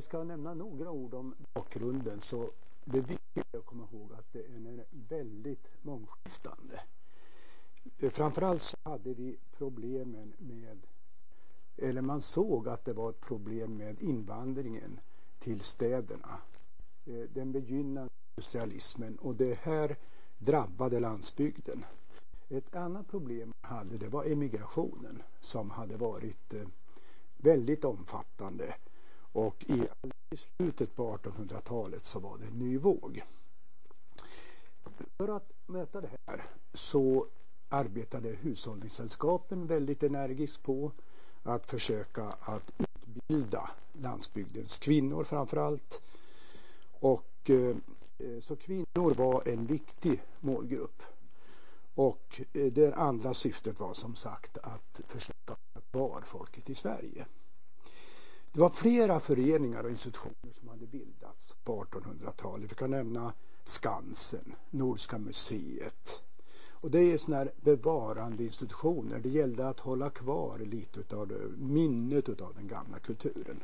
vi ska nämna några ord om bakgrunden så det är att komma ihåg att det är väldigt mångskiftande. Framförallt så hade vi problemen med, eller man såg att det var ett problem med invandringen till städerna. Eh, den begynnande industrialismen och det här drabbade landsbygden. Ett annat problem man hade det var emigrationen som hade varit eh, väldigt omfattande och i slutet på 1800-talet så var det en ny våg. För att möta det här så arbetade hushållningssällskapen väldigt energiskt på att försöka att utbilda landsbygdens kvinnor framför allt. Och eh, så kvinnor var en viktig målgrupp. Och eh, det andra syftet var som sagt att försöka vara folket i Sverige. Det var flera föreningar och institutioner som hade bildats på 1800-talet. Vi kan nämna Skansen, Nordiska museet. Och det är sådana här bevarande institutioner. Det gällde att hålla kvar lite av minnet av den gamla kulturen.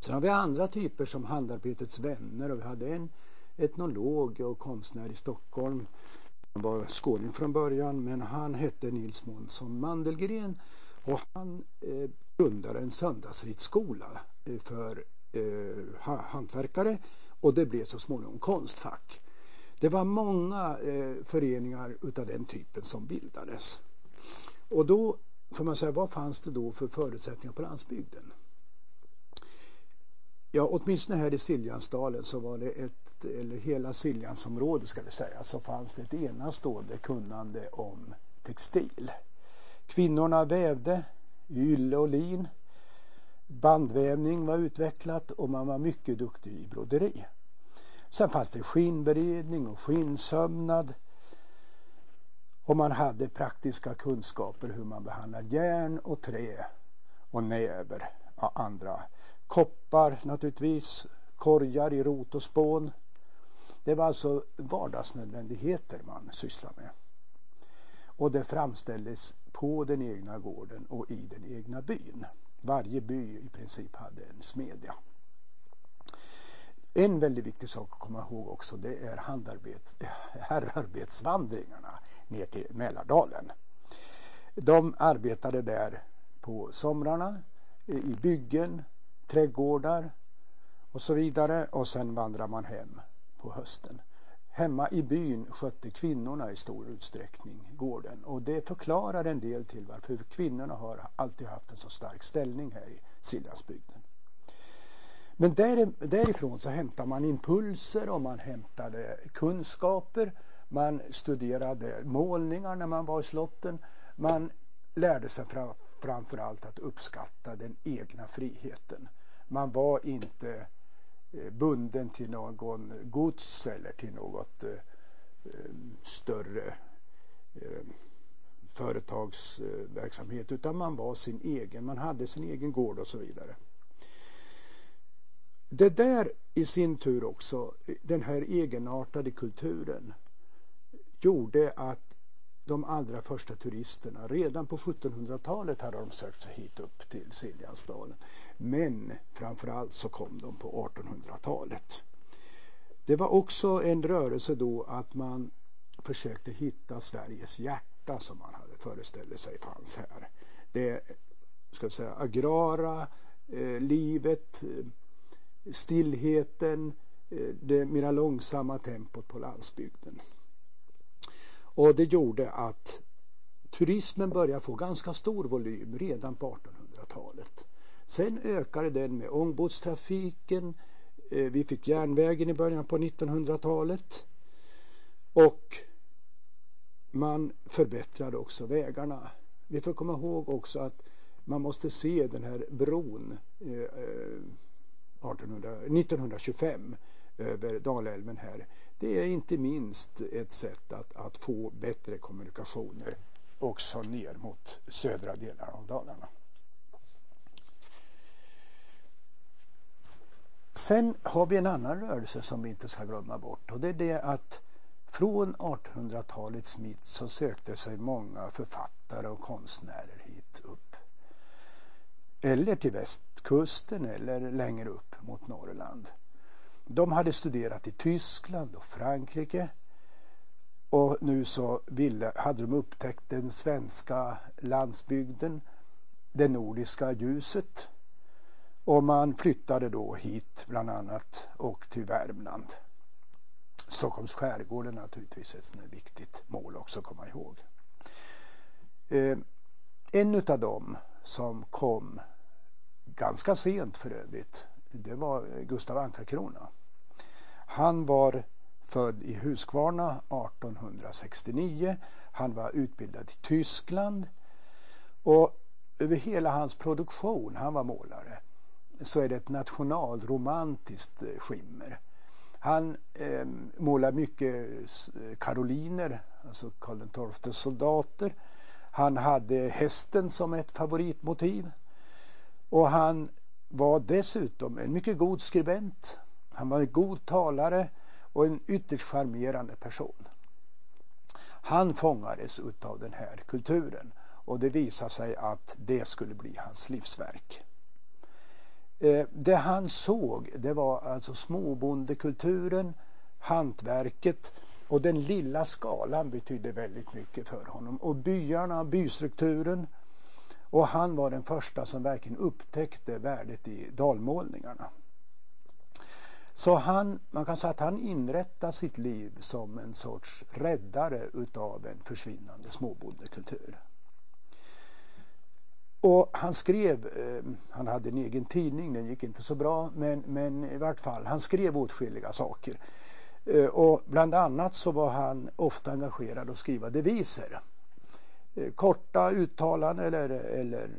Sen har vi andra typer som Handarbetets vänner och vi hade en etnolog och konstnär i Stockholm. Han var skåning från början men han hette Nils Månsson Mandelgren och han eh, grundade en söndagsridsskola eh, för eh, hantverkare och det blev så småningom Konstfack. Det var många eh, föreningar utav den typen som bildades. Och då får man säga, vad fanns det då för förutsättningar på landsbygden? Ja, åtminstone här i Siljansdalen så var det ett, eller hela Siljansområdet ska vi säga, så fanns det ett enastående kunnande om textil. Kvinnorna vävde ylle och lin. Bandvävning var utvecklat och man var mycket duktig i broderi. Sen fanns det skinnberedning och skinnsömnad. Och man hade praktiska kunskaper hur man behandlar järn och trä och näver och andra. Koppar naturligtvis, korgar i rot och spån. Det var alltså vardagsnödvändigheter man sysslade med. Och det framställdes på den egna gården och i den egna byn. Varje by i princip hade en smedja. En väldigt viktig sak att komma ihåg också det är herrarbetsvandringarna ner till Mälardalen. De arbetade där på somrarna i byggen, trädgårdar och så vidare och sen vandrar man hem på hösten. Hemma i byn skötte kvinnorna i stor utsträckning gården och det förklarar en del till varför kvinnorna har alltid haft en så stark ställning här i Siljansbygden. Men därifrån så hämtar man impulser och man hämtade eh, kunskaper. Man studerade målningar när man var i slotten. Man lärde sig framförallt att uppskatta den egna friheten. Man var inte Eh, bunden till någon gods eller till något eh, eh, större eh, företagsverksamhet utan man var sin egen, man hade sin egen gård och så vidare. Det där i sin tur också, eh, den här egenartade kulturen gjorde att de allra första turisterna, redan på 1700-talet hade de sökt sig hit upp till Siljansdalen. Men framförallt så kom de på 1800-talet. Det var också en rörelse då att man försökte hitta Sveriges hjärta som man hade föreställt sig fanns här. Det ska vi säga, agrara eh, livet, eh, stillheten, eh, det mera långsamma tempot på landsbygden. Och det gjorde att turismen började få ganska stor volym redan på 1800-talet. Sen ökade den med ångbåtstrafiken. Eh, vi fick järnvägen i början på 1900-talet. Och man förbättrade också vägarna. Vi får komma ihåg också att man måste se den här bron eh, eh, 1800, 1925 över Dalälven här. Det är inte minst ett sätt att, att få bättre kommunikationer också ner mot södra delarna av Dalarna. Sen har vi en annan rörelse som vi inte ska glömma bort och det är det att från 1800-talets mitt så sökte sig många författare och konstnärer hit upp. eller till västkusten eller längre upp mot Norrland. De hade studerat i Tyskland och Frankrike och nu så ville, hade de upptäckt den svenska landsbygden, det nordiska ljuset och man flyttade då hit bland annat och till Värmland. Stockholms skärgård är naturligtvis ett viktigt mål också att komma ihåg. Eh, en av dem som kom ganska sent för övrigt, det var Gustav Ankarkrona. Han var född i Huskvarna 1869. Han var utbildad i Tyskland och över hela hans produktion, han var målare, så är det ett nationalromantiskt eh, skimmer. Han eh, målar mycket karoliner, alltså Karl XIIs soldater. Han hade hästen som ett favoritmotiv. Och han var dessutom en mycket god skribent. Han var en god talare och en ytterst charmerande person. Han fångades utav den här kulturen och det visade sig att det skulle bli hans livsverk. Eh, det han såg det var alltså småbondekulturen, hantverket och den lilla skalan betydde väldigt mycket för honom. Och byarna, bystrukturen. Och han var den första som verkligen upptäckte värdet i dalmålningarna. Så han, man kan säga att han inrättar sitt liv som en sorts räddare utav en försvinnande småbondekultur. Och han skrev, eh, han hade en egen tidning, den gick inte så bra, men, men i vart fall, han skrev åtskilliga saker. Eh, och bland annat så var han ofta engagerad att skriva deviser. Eh, korta uttalanden eller, eller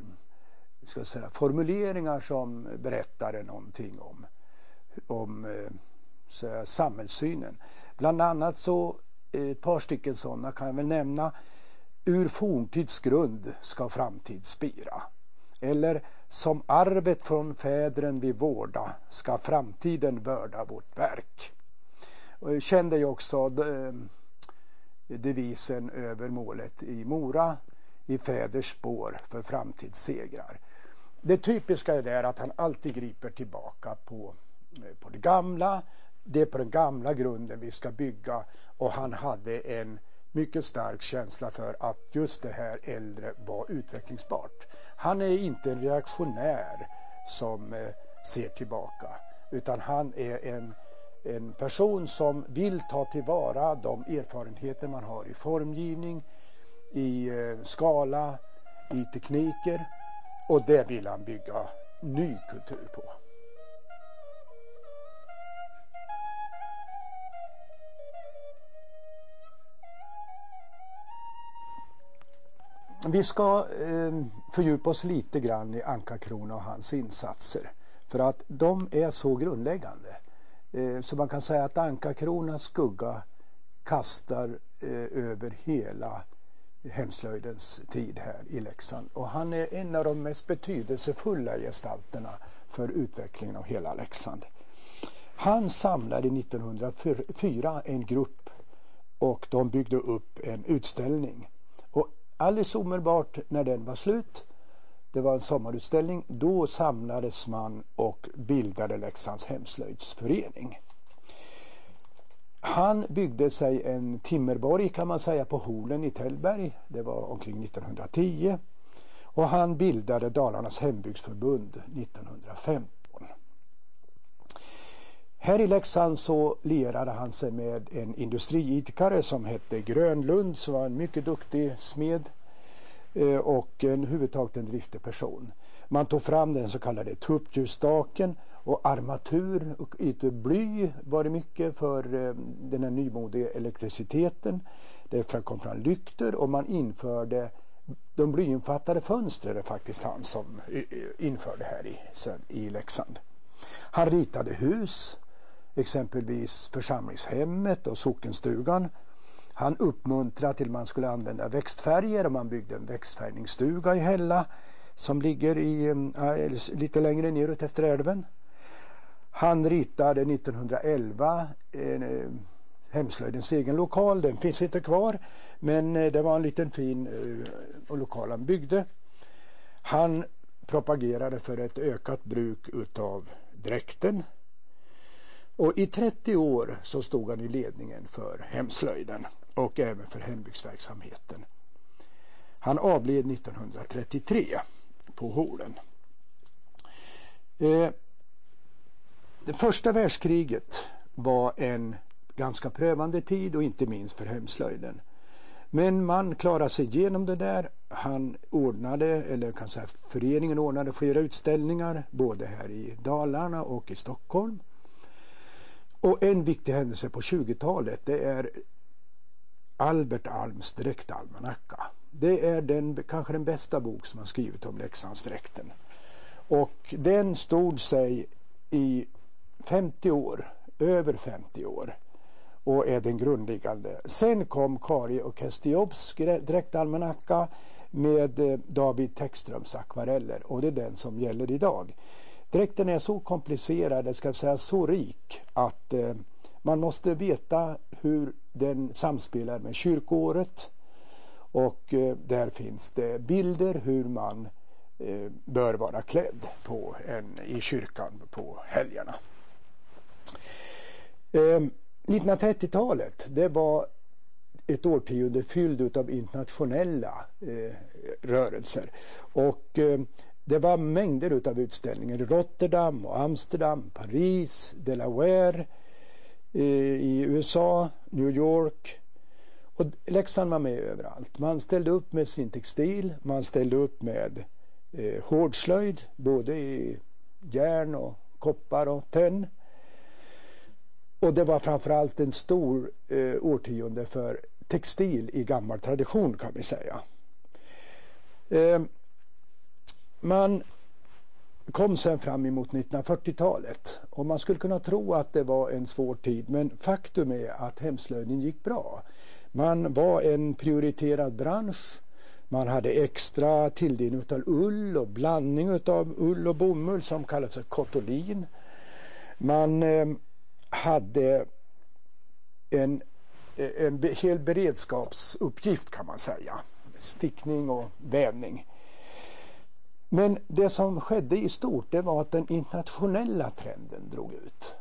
ska säga, formuleringar som berättade någonting om, om eh, samhällssynen. Bland annat så eh, ett par stycken sådana kan jag väl nämna. Ur forntids grund ska framtid spira. Eller som arvet från fädren vi vårda ska framtiden börda vårt verk. Och jag kände ju också eh, devisen över målet i Mora i fäders spår för framtidssegrar. Det typiska är där att han alltid griper tillbaka på, Eh, på det gamla. Det är på den gamla grunden vi ska bygga och han hade en mycket stark känsla för att just det här äldre var utvecklingsbart. Han är inte en reaktionär som eh, ser tillbaka utan han är en, en person som vill ta tillvara de erfarenheter man har i formgivning, i eh, skala, i tekniker och det vill han bygga ny kultur på. Vi ska eh, fördjupa oss lite grann i Anka-Krona och hans insatser. För att de är så grundläggande. Eh, så man kan säga att Anka-Kronas skugga kastar eh, över hela hemslöjdens tid här i Leksand. Och han är en av de mest betydelsefulla gestalterna för utvecklingen av hela Leksand. Han samlade 1904 en grupp och de byggde upp en utställning alldeles omedelbart när den var slut, det var en sommarutställning, då samlades man och bildade Leksands hemslöjdsförening. Han byggde sig en timmerborg kan man säga på Holen i Tällberg. Det var omkring 1910. Och han bildade Dalarnas hembygdsförbund 1915. Här i Leksand så lierade han sig med en industriidkare som hette Grönlund som var en mycket duktig smed eh, och en huvudtaget en driftig person. Man tog fram den så kallade tuppljusstaken och armatur och bly var det mycket för eh, den här nymodiga elektriciteten. Det kom fram lyktor och man införde de blyinfattade fönstren faktiskt han som införde här i, i Leksand. Han ritade hus exempelvis församlingshemmet och sockenstugan. Han uppmuntrade till att man skulle använda växtfärger och man byggde en växtfärgningsstuga i Hälla som ligger i, äh, lite längre neråt efter älven. Han ritade 1911 en, eh, hemslöjdens egen lokal. Den finns inte kvar men eh, det var en liten fin äh, lokal han byggde. Han propagerade för ett ökat bruk utav dräkten. Och i 30 år så stod han i ledningen för hemslöjden och även för hembygdsverksamheten. Han avled 1933 på Hålen. Eh, det första världskriget var en ganska prövande tid och inte minst för hemslöjden. Men man klarade sig igenom det där. Han ordnade, eller kan säga föreningen ordnade flera utställningar både här i Dalarna och i Stockholm. Och en viktig händelse på 20-talet det är Albert Alms dräktalmanacka. Det är den, kanske den bästa bok som han skrivit om Leksandsdräkten. Och den stod sig i 50 år, över 50 år och är den grundläggande. Sen kom Kari och Kestiobs dräktalmanacka med eh, David Textröms akvareller och det är den som gäller idag. Dräkten är så komplicerad, ska jag säga så rik att eh, man måste veta hur den samspelar med kyrkoåret och eh, där finns det bilder hur man eh, bör vara klädd på en, i kyrkan på helgerna. Ehm, 1930-talet det var ett årtionde fylld av internationella eh, rörelser. Och eh, det var mängder av utställningar i Rotterdam och Amsterdam, Paris, Delaware, eh, i USA, New York. Och Leksand var med överallt. Man ställde upp med sin textil, man ställde upp med eh, hårdslöjd, både i järn och koppar och tenn. Och det var framförallt en stor eh, årtionde för textil i gammal tradition kan vi säga. Eh, man kom sen fram emot 1940-talet och man skulle kunna tro att det var en svår tid men faktum är att hemslöjden gick bra. Man var en prioriterad bransch. Man hade extra tilldelning av ull och blandning av ull och bomull som kallas för kotolin. Man eh, hade en, eh, en hel beredskapsuppgift kan man säga. Stickning och vävning. Men det som skedde i stort det var att den internationella trenden drog ut.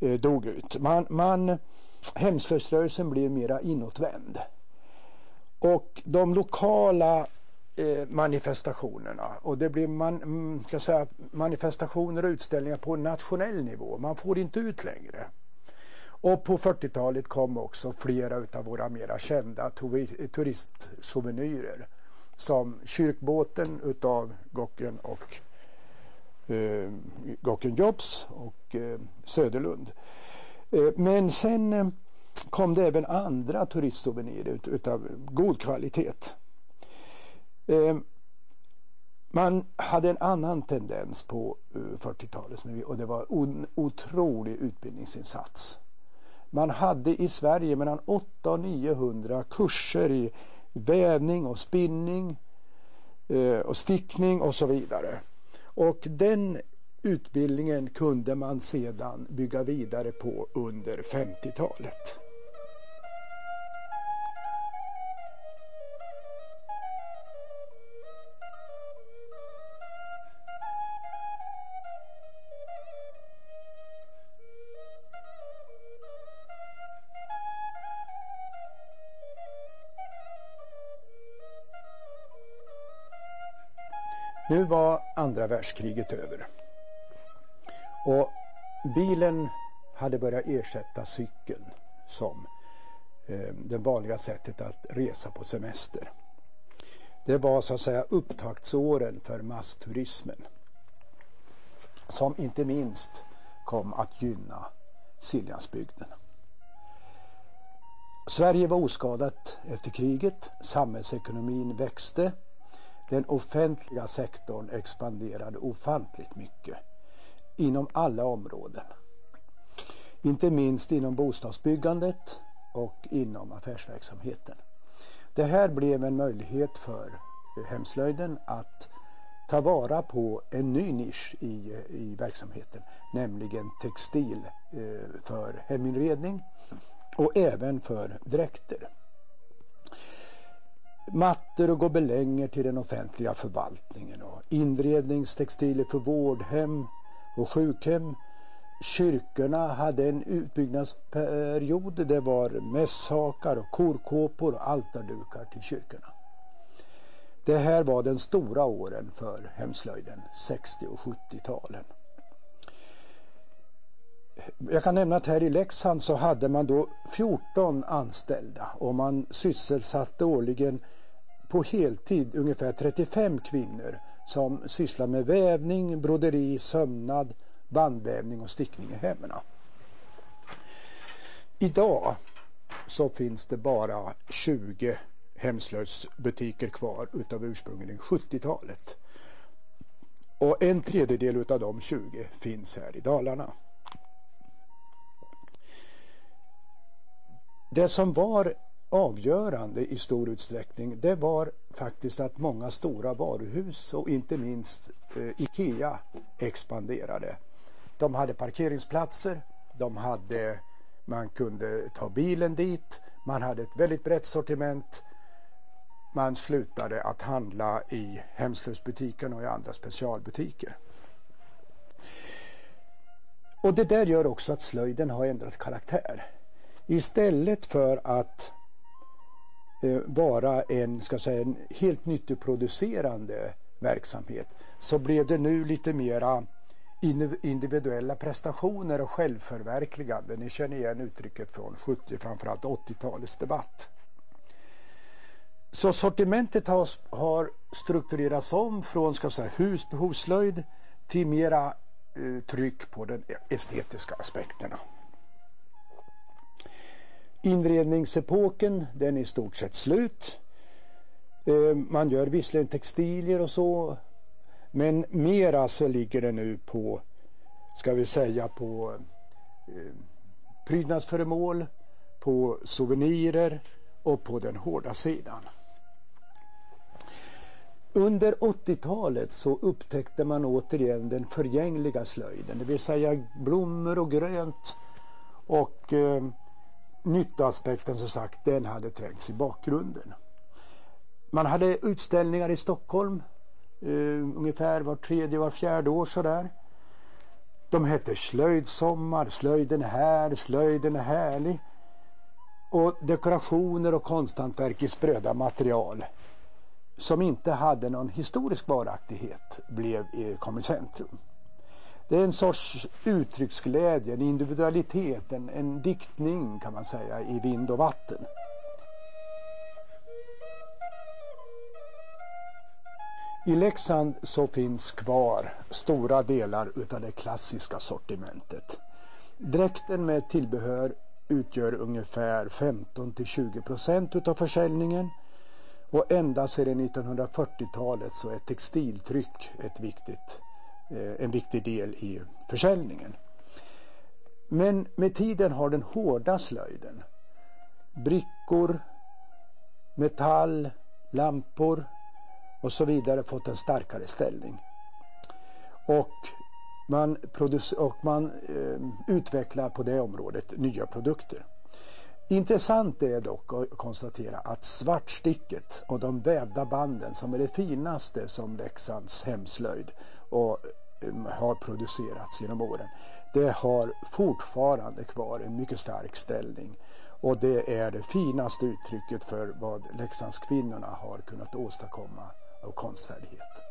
Eh, drog ut. Man, man, hemslöjdsrörelsen blev mera inåtvänd. Och de lokala eh, manifestationerna och det blev man, mm, ska säga, manifestationer och utställningar på nationell nivå. Man får inte ut längre. Och på 40-talet kom också flera av våra mera kända turistsouvenirer som kyrkbåten utav Gocken och eh, Gocken Jobs och eh, Söderlund. Eh, men sen eh, kom det även andra turistsouvenirer ut, utav god kvalitet. Eh, man hade en annan tendens på eh, 40-talet och det var en otrolig utbildningsinsats. Man hade i Sverige mellan 800 och 900 kurser i vävning och spinning eh, och stickning och så vidare. Och den utbildningen kunde man sedan bygga vidare på under 50-talet. Nu var andra världskriget över. Och bilen hade börjat ersätta cykeln som eh, det vanliga sättet att resa på semester. Det var så att säga upptaktsåren för massturismen som inte minst kom att gynna Siljansbygden. Sverige var oskadat efter kriget, samhällsekonomin växte den offentliga sektorn expanderade ofantligt mycket inom alla områden. Inte minst inom bostadsbyggandet och inom affärsverksamheten. Det här blev en möjlighet för hemslöjden att ta vara på en ny nisch i, i verksamheten, nämligen textil eh, för heminredning och även för dräkter mattor och gobelänger till den offentliga förvaltningen och inredningstextilier för vårdhem och sjukhem. Kyrkorna hade en utbyggnadsperiod. Det var mässhakar och korkåpor och altardukar till kyrkorna. Det här var den stora åren för hemslöjden, 60 och 70-talen. Jag kan nämna att här i Leksand så hade man då 14 anställda och man sysselsatte årligen på heltid ungefär 35 kvinnor som sysslar med vävning, broderi, sömnad, bandvävning och stickning i hemmen. Idag så finns det bara 20 hemslöjdsbutiker kvar utav ursprungligen 70-talet. Och en tredjedel utav de 20 finns här i Dalarna. Det som var avgörande i stor utsträckning det var faktiskt att många stora varuhus och inte minst eh, Ikea expanderade. De hade parkeringsplatser, de hade, man kunde ta bilen dit, man hade ett väldigt brett sortiment. Man slutade att handla i hemslöjdsbutikerna och i andra specialbutiker. Och det där gör också att slöjden har ändrat karaktär. Istället för att Eh, vara en, ska säga, en helt nyttoproducerande verksamhet så blev det nu lite mera individuella prestationer och självförverkligande. Ni känner igen uttrycket från 70 framförallt 80-talets debatt. Så sortimentet har, har strukturerats om från ska säga, husbehovsslöjd till mera eh, tryck på de estetiska aspekterna. Inredningsepoken den är i stort sett slut. Eh, man gör visserligen textilier och så men mera så ligger det nu på, ska vi säga på eh, prydnadsföremål, på souvenirer och på den hårda sidan. Under 80-talet så upptäckte man återigen den förgängliga slöjden, det vill säga blommor och grönt och eh, nyttoaspekten som sagt, den hade trängts i bakgrunden. Man hade utställningar i Stockholm eh, ungefär var tredje, var fjärde år sådär. De hette Slöjdsommar, Slöjden är här, Slöjden är härlig. Och dekorationer och konsthantverk i spröda material som inte hade någon historisk varaktighet blev, eh, kom i centrum. Det är en sorts uttrycksglädje, en individualitet, en, en diktning kan man säga i vind och vatten. I Leksand så finns kvar stora delar utav det klassiska sortimentet. Dräkten med tillbehör utgör ungefär 15 till 20 procent utav försäljningen. Och ända sedan 1940-talet så är textiltryck ett viktigt Eh, en viktig del i försäljningen. Men med tiden har den hårda slöjden, brickor, metall, lampor och så vidare fått en starkare ställning. Och man, och man eh, utvecklar på det området nya produkter. Intressant är dock att konstatera att svartsticket och de vävda banden som är det finaste som Leksands hemslöjd och ehm, har producerats genom åren. Det har fortfarande kvar en mycket stark ställning och det är det finaste uttrycket för vad Leksandskvinnorna har kunnat åstadkomma av konstfärdighet.